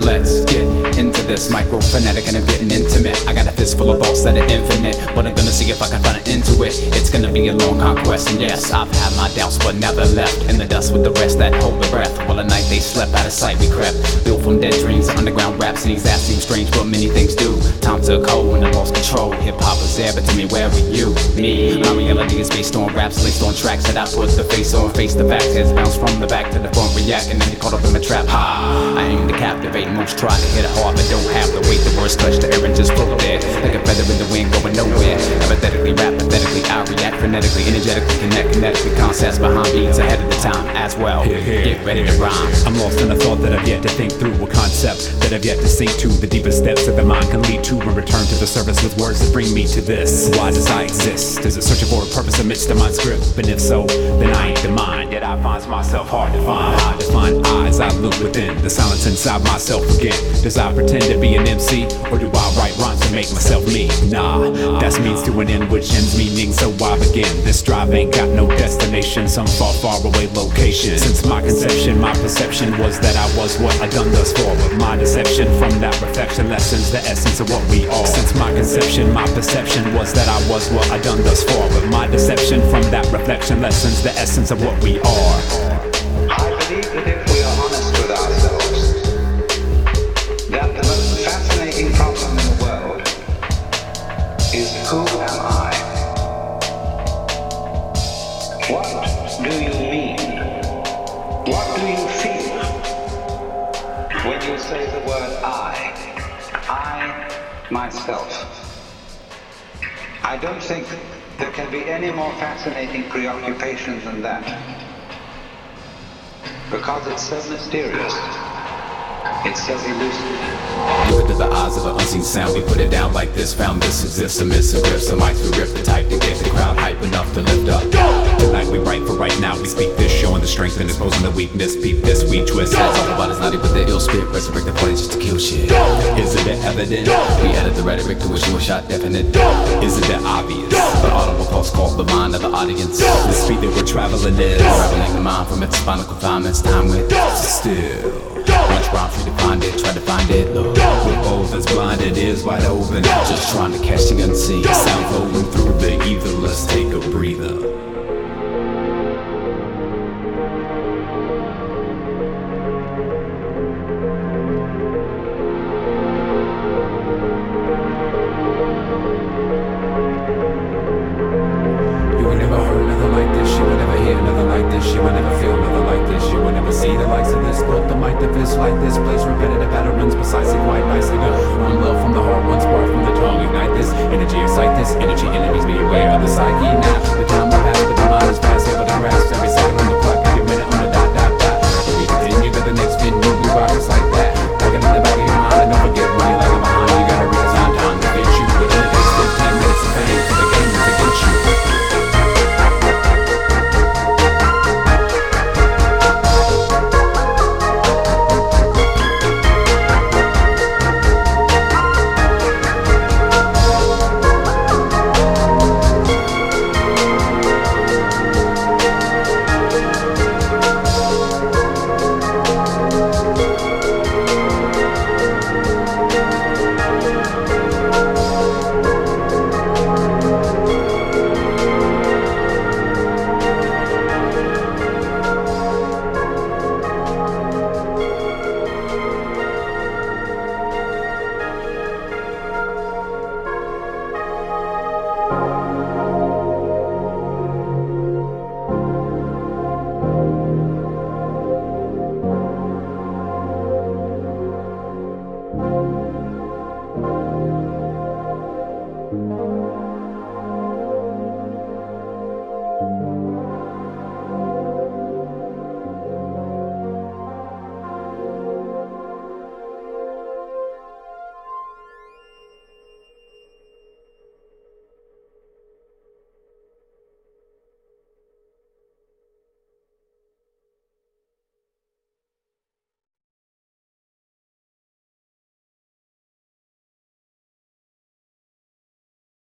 Let's get into this microphonetic and I'm getting intimate. I got a fistful of thoughts that are infinite, but I'm gonna see if I can find an into it. It's gonna be a long conquest, and yes, I've had my doubts, but never left in the dust with the rest that hold the breath. While at night they slept out of sight, we crept, built from dead dreams, underground raps, and these that seem strange, but many things do. Took hold and I lost control. Hip hop was there, but to me, where were you? Me. My reality is based on raps, laced on tracks that I put the face on. Face the facts, heads bounce from the back to the front, react, and then you caught up in the trap. Ha! I aim to captivate, most try to hit it hard, but don't have the weight. The words touch the air and just float there. Like a feather in the wind, going nowhere. Empathetically, rap pathetically, I react frenetically, energetically, connect kinetically. Concepts behind beats ahead of the time as well. Here, here. Get ready to rhyme. I'm lost in a thought that I've yet to think through. A concept that I've yet to sink to. The deepest depths that the mind can lead to. And return to the surface with words that bring me to this. Why does I exist? Is it searching for a purpose amidst the mind script? And if so, then I ain't the mind. Yet I find myself hard to find. Hard to find eyes. I look within the silence inside myself again. Does I pretend to be an MC? Or do I write rhymes to make myself me? Nah, that's means to an end which ends meaning. So I begin. This drive ain't got no destination. Some far, far away location. Since my conception, my perception was that I was what I done thus far. But my deception from that reflection lessens the essence of what we are. Since my conception, my perception was that I was what I done thus far. But my deception from that reflection lessens the essence of what we are. I believe that if we are honest with ourselves, that the most fascinating problem in the world is who am I? What do you mean? What do you feel when you say the word I? I, myself. I don't think there can be any more fascinating preoccupation than that. Because it's so mysterious. It's so elusive. Look into the eyes of an unseen sound. We put it down like this. Found this exists. A missing. The mics we rip the type to get the crowd hype enough to lift up. Tonight we write for right now. We speak this, showing the strength and exposing the weakness. Peep this, we twist. All about is naughty with the ill spirit. Resurrect the party just to kill shit. Is it that evident? We edit the rhetoric to wish you shot definite. Is it that obvious? The audible thoughts call the mind of the audience. The speed that we're traveling is reveling the mind from its spinal confinements. Time with still. Much rhyme you to find it, try to find it. Look, with both as blinded is wide open. Just trying to catch the unseen. Sound flowing through the ether. Let's take a breather. Like this place repetitive patterns precisely quite nicely. Good. One love from the heart, one spark from the tongue. Ignite this energy, excite this energy. Enemies be aware of the psyche.